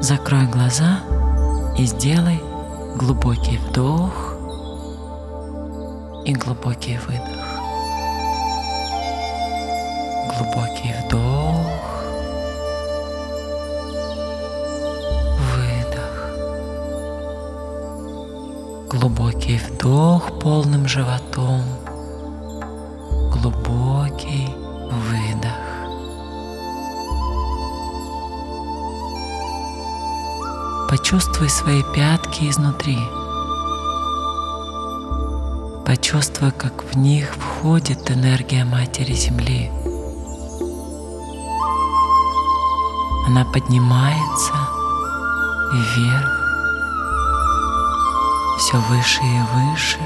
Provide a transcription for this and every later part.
Закрой глаза и сделай глубокий вдох и глубокий выдох. Глубокий вдох, выдох. Глубокий вдох полным животом, глубокий Почувствуй свои пятки изнутри. Почувствуй, как в них входит энергия Матери Земли. Она поднимается вверх, все выше и выше.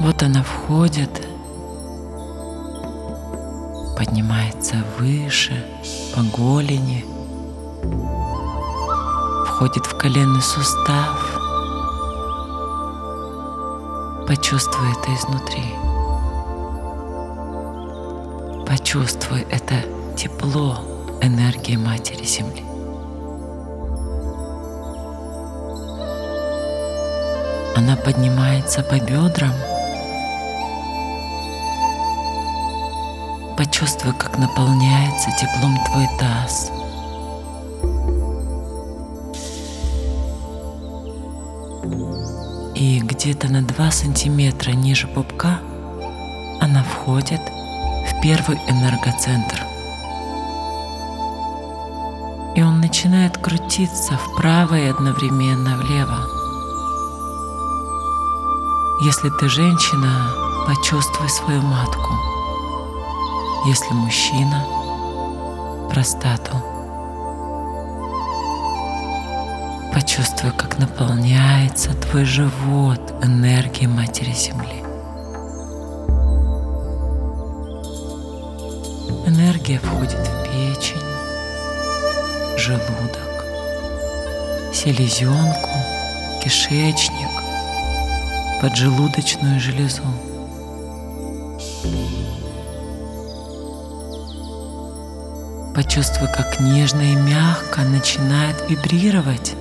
Вот она входит, поднимается выше по голени, входит в коленный сустав. Почувствуй это изнутри. Почувствуй это тепло энергии Матери Земли. Она поднимается по бедрам. Почувствуй, как наполняется теплом твой таз. И где-то на 2 сантиметра ниже пупка она входит в первый энергоцентр. И он начинает крутиться вправо и одновременно влево. Если ты женщина, почувствуй свою матку. Если мужчина, простату. Почувствуй, как наполняется твой живот энергией Матери Земли. Энергия входит в печень, желудок, селезенку, кишечник, поджелудочную железу. Почувствуй, как нежно и мягко начинает вибрировать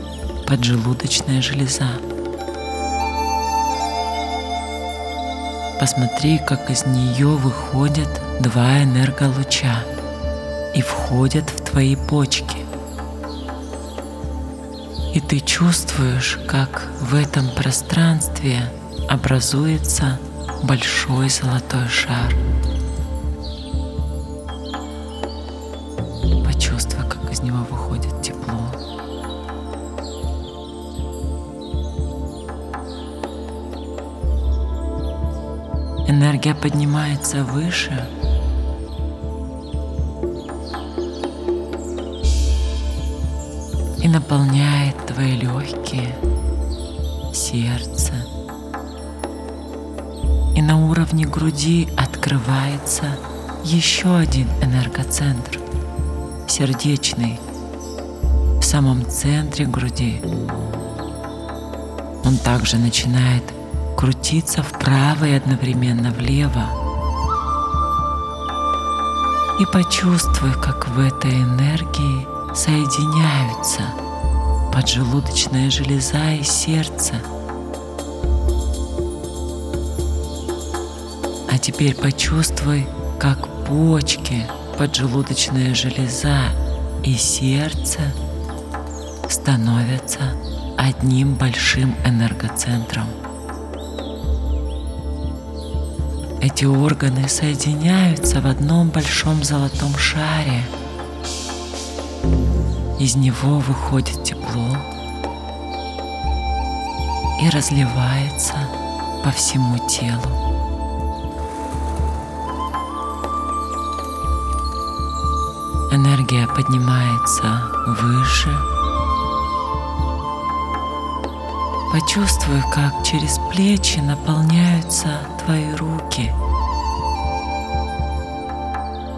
поджелудочная железа. Посмотри, как из нее выходят два энерголуча и входят в твои почки. И ты чувствуешь, как в этом пространстве образуется большой золотой шар. Выходит тепло. Энергия поднимается выше. И наполняет твои легкие, сердце. И на уровне груди открывается еще один энергоцентр, сердечный, самом центре груди. Он также начинает крутиться вправо и одновременно влево. И почувствуй, как в этой энергии соединяются поджелудочная железа и сердце. А теперь почувствуй, как почки, поджелудочная железа и сердце становятся одним большим энергоцентром. Эти органы соединяются в одном большом золотом шаре. Из него выходит тепло и разливается по всему телу. Энергия поднимается выше. Почувствуй, как через плечи наполняются твои руки.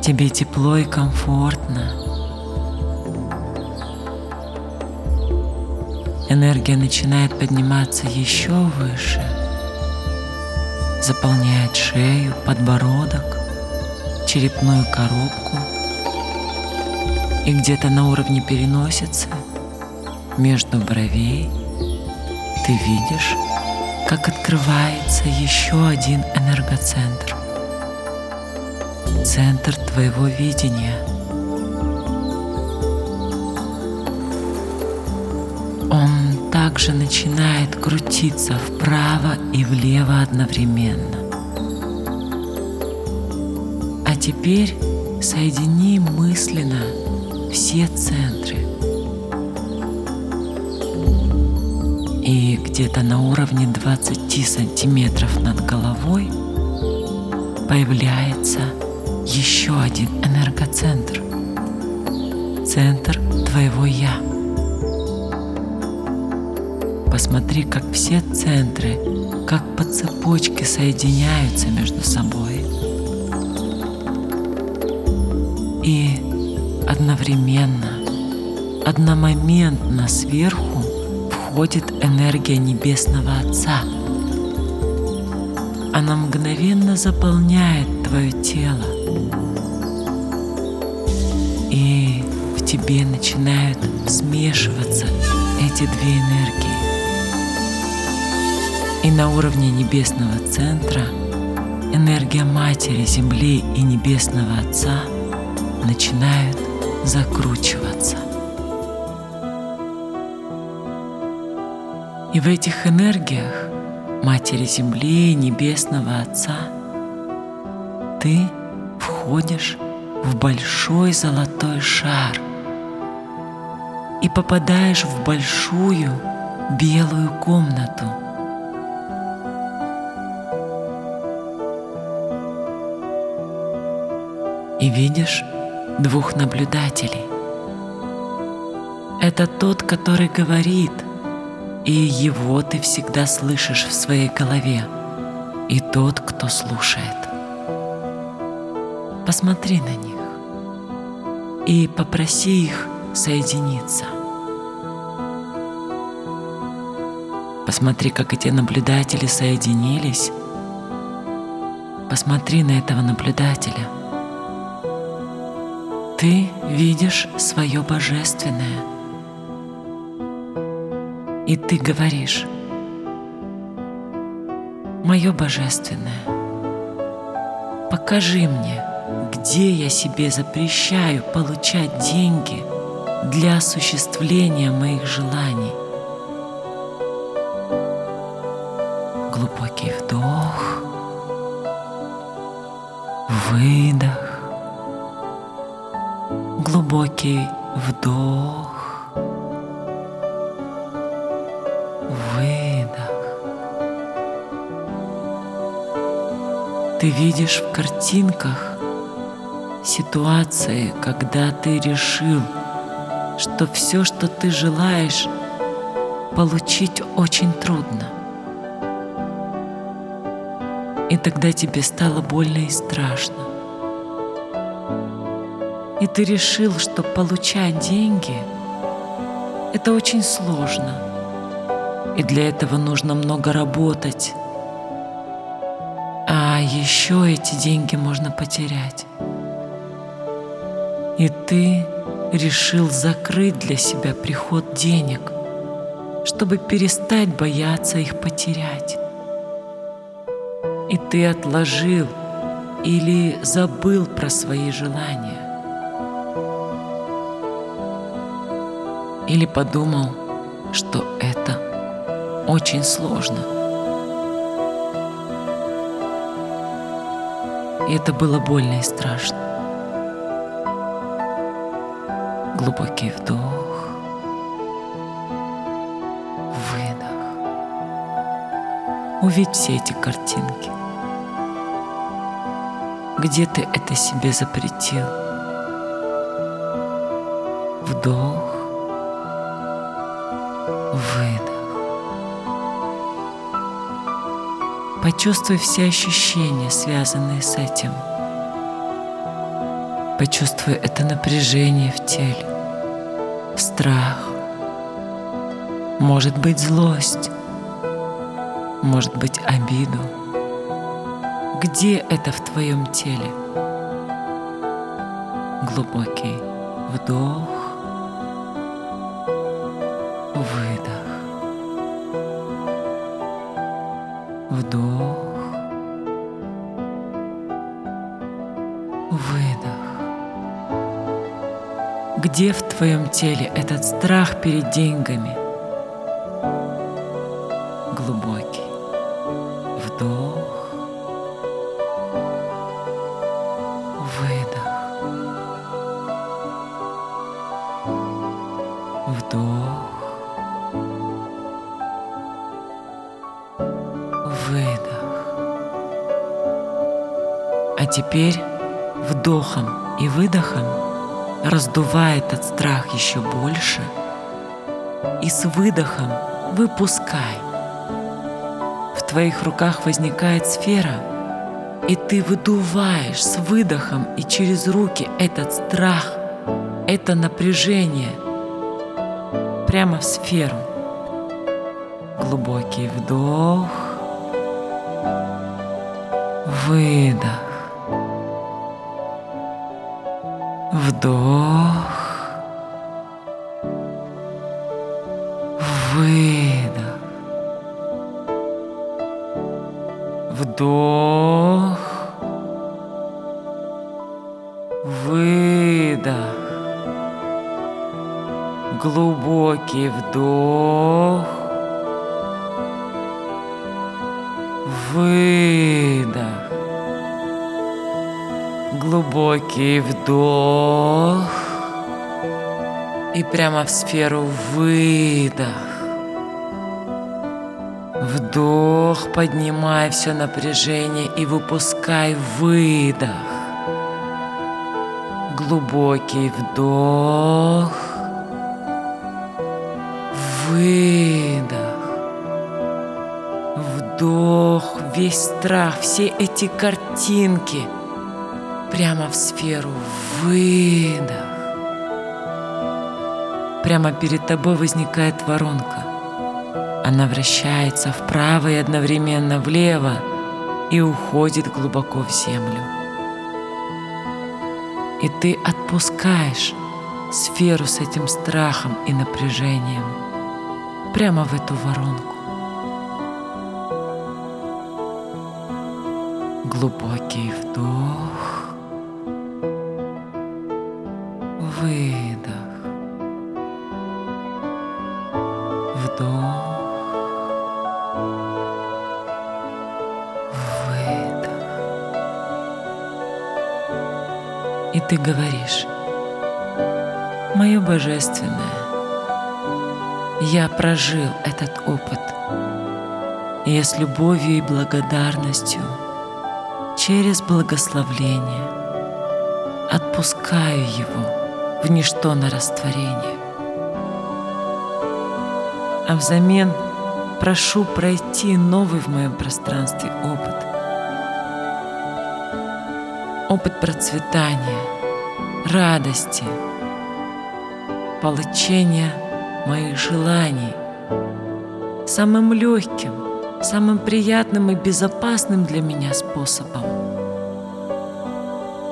Тебе тепло и комфортно. Энергия начинает подниматься еще выше, заполняет шею, подбородок, черепную коробку И где-то на уровне переносицы, между бровей, ты видишь, как открывается еще один энергоцентр. Центр твоего видения. Он также начинает крутиться вправо и влево одновременно. А теперь соедини мысленно все центры. И где-то на уровне 20 сантиметров над головой появляется еще один энергоцентр. Центр твоего «Я». Посмотри, как все центры, как по цепочке соединяются между собой. И одновременно, одномоментно сверху входит энергия Небесного Отца. Она мгновенно заполняет твое тело. И в тебе начинают смешиваться эти две энергии. И на уровне Небесного Центра энергия Матери Земли и Небесного Отца начинают закручиваться. И в этих энергиях Матери Земли и Небесного Отца ты входишь в большой золотой шар и попадаешь в большую белую комнату. И видишь двух наблюдателей. Это тот, который говорит, и его ты всегда слышишь в своей голове, и тот, кто слушает. Посмотри на них и попроси их соединиться. Посмотри, как эти наблюдатели соединились. Посмотри на этого наблюдателя – ты видишь свое божественное. И ты говоришь, мое божественное, покажи мне, где я себе запрещаю получать деньги для осуществления моих желаний. Глубокий вдох, выдох глубокий вдох, Ты видишь в картинках ситуации, когда ты решил, что все, что ты желаешь, получить очень трудно. И тогда тебе стало больно и страшно. И ты решил, что получать деньги — это очень сложно, и для этого нужно много работать, еще эти деньги можно потерять. И ты решил закрыть для себя приход денег, чтобы перестать бояться их потерять. И ты отложил или забыл про свои желания. или подумал, что это очень сложно. И это было больно и страшно. Глубокий вдох, выдох. Увидь все эти картинки. Где ты это себе запретил? Вдох, выдох. Почувствуй все ощущения, связанные с этим. Почувствуй это напряжение в теле, страх, может быть злость, может быть обиду. Где это в твоем теле? Глубокий Вдох. Твоем теле этот страх перед деньгами? Раздувай этот страх еще больше и с выдохом выпускай. В твоих руках возникает сфера, и ты выдуваешь с выдохом и через руки этот страх, это напряжение прямо в сферу. Глубокий вдох, выдох. Вдох. Выдох. Вдох. Выдох. Глубокий вдох. Выдох. Глубокий вдох и прямо в сферу выдох. Вдох, поднимай все напряжение и выпускай выдох. Глубокий вдох, выдох. Вдох, весь страх, все эти картинки – прямо в сферу. Выдох. Прямо перед тобой возникает воронка. Она вращается вправо и одновременно влево и уходит глубоко в землю. И ты отпускаешь сферу с этим страхом и напряжением прямо в эту воронку. Глубокий вдох. Выдох. Вдох. Выдох. И ты говоришь, мое божественное, я прожил этот опыт. И я с любовью и благодарностью через благословление отпускаю его в ничто на растворение. А взамен прошу пройти новый в моем пространстве опыт. Опыт процветания, радости, получения моих желаний самым легким, самым приятным и безопасным для меня способом.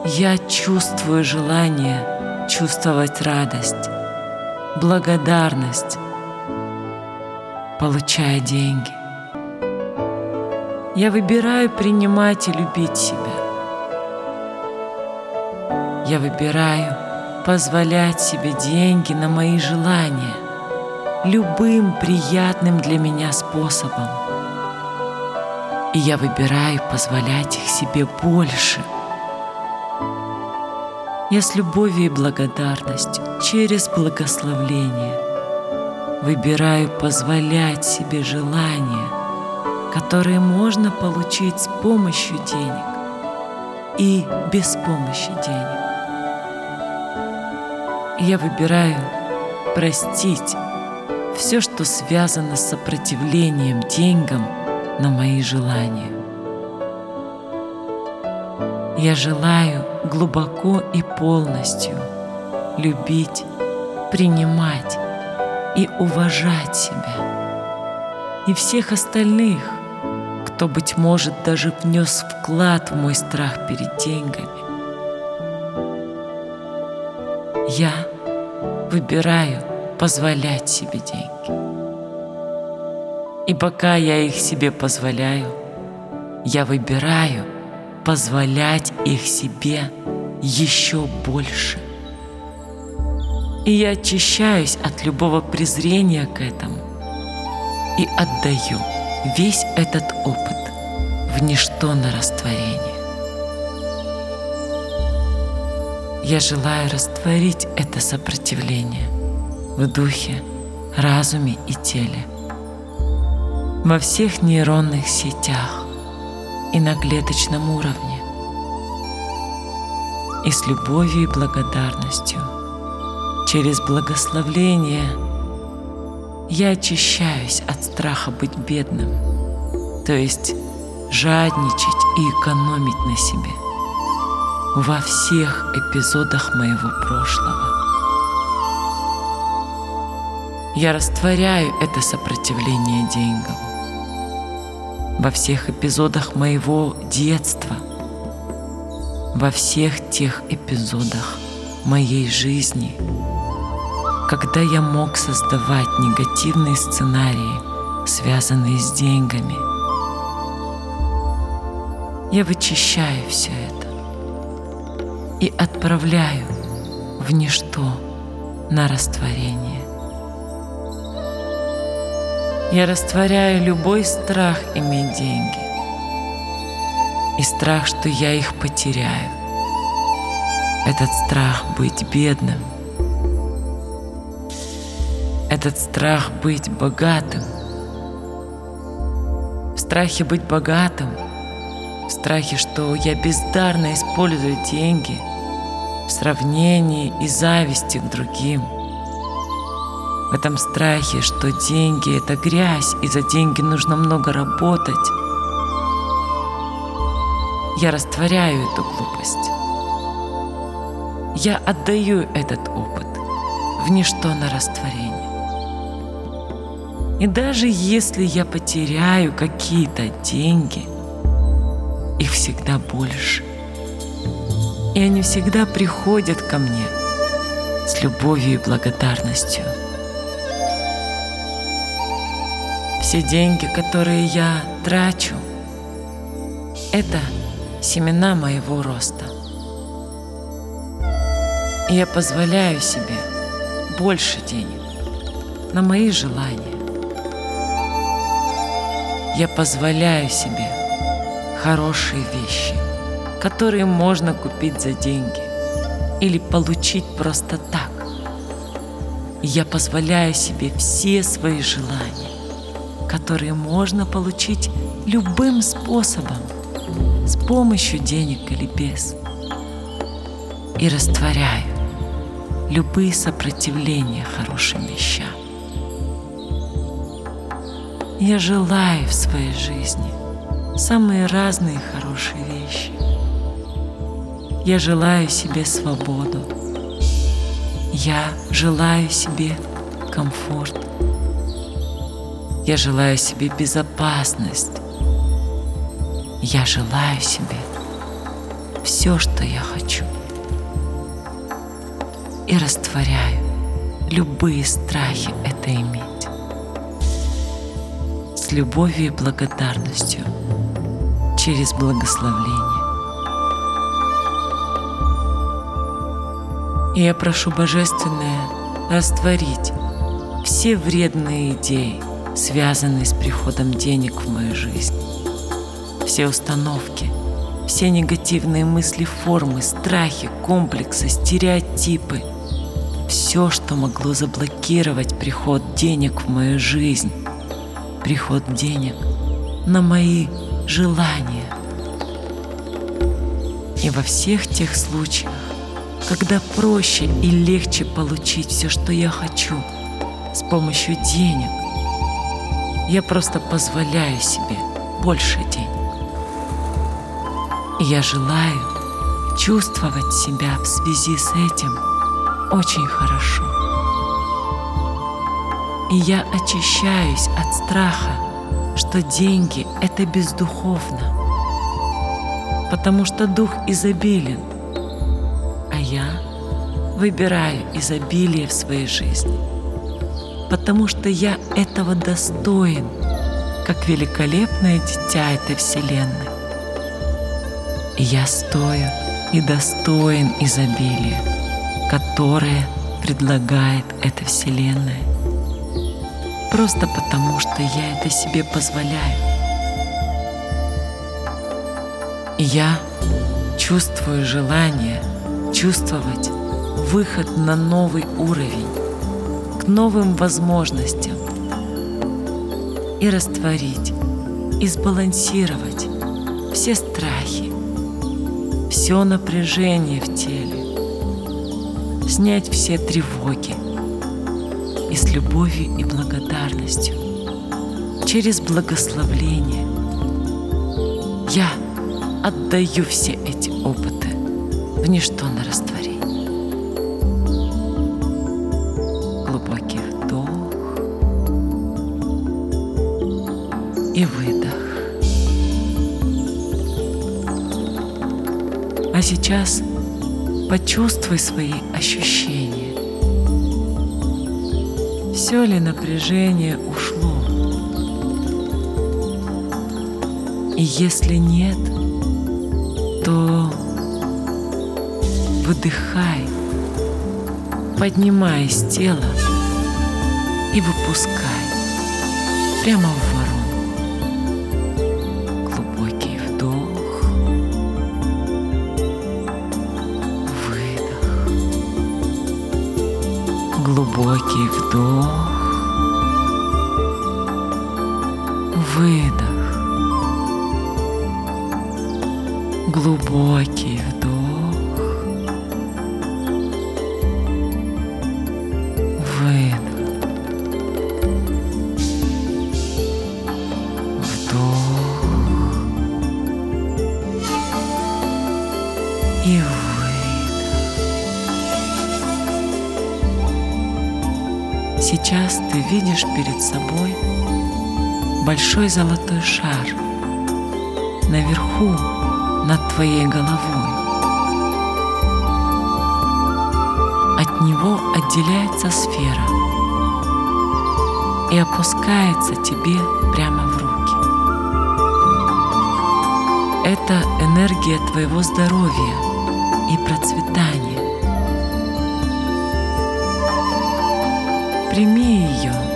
Я чувствую желание чувствовать радость, благодарность, получая деньги. Я выбираю принимать и любить себя. Я выбираю позволять себе деньги на мои желания любым приятным для меня способом. И я выбираю позволять их себе больше – я с любовью и благодарностью через благословление выбираю позволять себе желания, которые можно получить с помощью денег и без помощи денег. Я выбираю простить все, что связано с сопротивлением деньгам на мои желания. Я желаю глубоко и полностью любить, принимать и уважать себя и всех остальных, кто, быть может, даже внес вклад в мой страх перед деньгами. Я выбираю позволять себе деньги. И пока я их себе позволяю, я выбираю позволять их себе еще больше. И я очищаюсь от любого презрения к этому и отдаю весь этот опыт в ничто на растворение. Я желаю растворить это сопротивление в духе, разуме и теле, во всех нейронных сетях и на клеточном уровне, и с любовью и благодарностью, через благословление я очищаюсь от страха быть бедным, то есть жадничать и экономить на себе во всех эпизодах моего прошлого. Я растворяю это сопротивление деньгам во всех эпизодах моего детства, во всех тех эпизодах моей жизни, когда я мог создавать негативные сценарии, связанные с деньгами. Я вычищаю все это и отправляю в ничто на растворение. Я растворяю любой страх иметь деньги и страх, что я их потеряю. Этот страх быть бедным, этот страх быть богатым. В страхе быть богатым, в страхе, что я бездарно использую деньги в сравнении и зависти к другим – в этом страхе, что деньги — это грязь, и за деньги нужно много работать. Я растворяю эту глупость. Я отдаю этот опыт в ничто на растворение. И даже если я потеряю какие-то деньги, их всегда больше. И они всегда приходят ко мне с любовью и благодарностью. Все деньги, которые я трачу, это семена моего роста. И я позволяю себе больше денег на мои желания. Я позволяю себе хорошие вещи, которые можно купить за деньги или получить просто так. я позволяю себе все свои желания которые можно получить любым способом, с помощью денег или без. И растворяю любые сопротивления хорошим вещам. Я желаю в своей жизни самые разные хорошие вещи. Я желаю себе свободу. Я желаю себе комфорт. Я желаю себе безопасность. Я желаю себе все, что я хочу. И растворяю любые страхи это иметь. С любовью и благодарностью через благословление. И я прошу Божественное растворить все вредные идеи, связанные с приходом денег в мою жизнь. Все установки, все негативные мысли, формы, страхи, комплексы, стереотипы, все, что могло заблокировать приход денег в мою жизнь, приход денег на мои желания. И во всех тех случаях, когда проще и легче получить все, что я хочу, с помощью денег, я просто позволяю себе больше денег. Я желаю чувствовать себя в связи с этим очень хорошо. И я очищаюсь от страха, что деньги — это бездуховно, потому что дух изобилен, а я выбираю изобилие в своей жизни, потому что я этого достоин, как великолепное дитя этой Вселенной. Я стою и достоин изобилия, которое предлагает эта Вселенная. Просто потому, что я это себе позволяю. Я чувствую желание чувствовать выход на новый уровень, к новым возможностям и растворить, и сбалансировать все страхи, все напряжение в теле, снять все тревоги и с любовью и благодарностью через благословление я отдаю все эти опыты в ничто на растворение. Глубокий вдох и выдох. Сейчас почувствуй свои ощущения. Все ли напряжение ушло? И если нет, то выдыхай, поднимай из тела и выпускай прямо Глубокий вдох, большой золотой шар наверху над твоей головой. От него отделяется сфера и опускается тебе прямо в руки. Это энергия твоего здоровья и процветания. Прими ее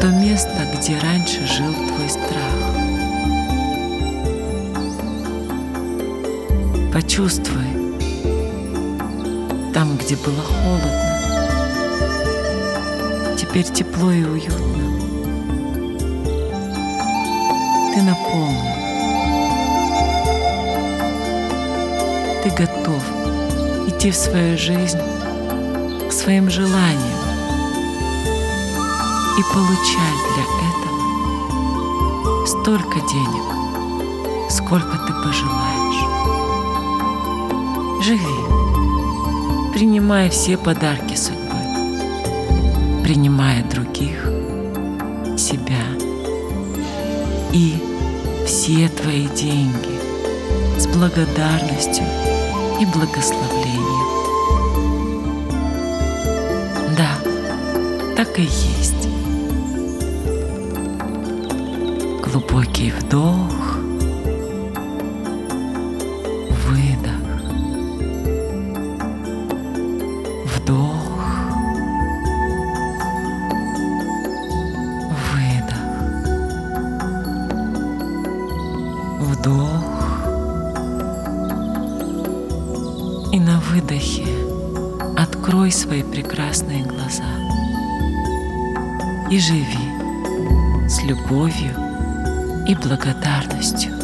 то место, где раньше жил твой страх. Почувствуй там, где было холодно. Теперь тепло и уютно. Ты наполнен. Ты готов идти в свою жизнь к своим желаниям и получать для этого столько денег, сколько ты пожелаешь. Живи, принимая все подарки судьбы, принимая других, себя и все твои деньги с благодарностью и благословлением. Да, так и есть. Глубокий вдох, выдох, вдох, выдох, вдох. И на выдохе открой свои прекрасные глаза и живи с любовью и благодарностью.